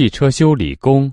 汽车修理工。